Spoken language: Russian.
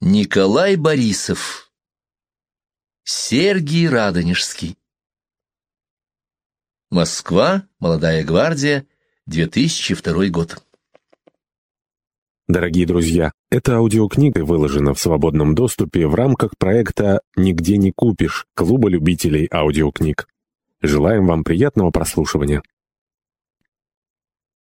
Николай Борисов Сергий Радонежский Москва, Молодая гвардия, 2002 год. Дорогие друзья, эта аудиокнига выложена в свободном доступе в рамках проекта «Нигде не купишь» Клуба любителей аудиокниг. Желаем вам приятного прослушивания.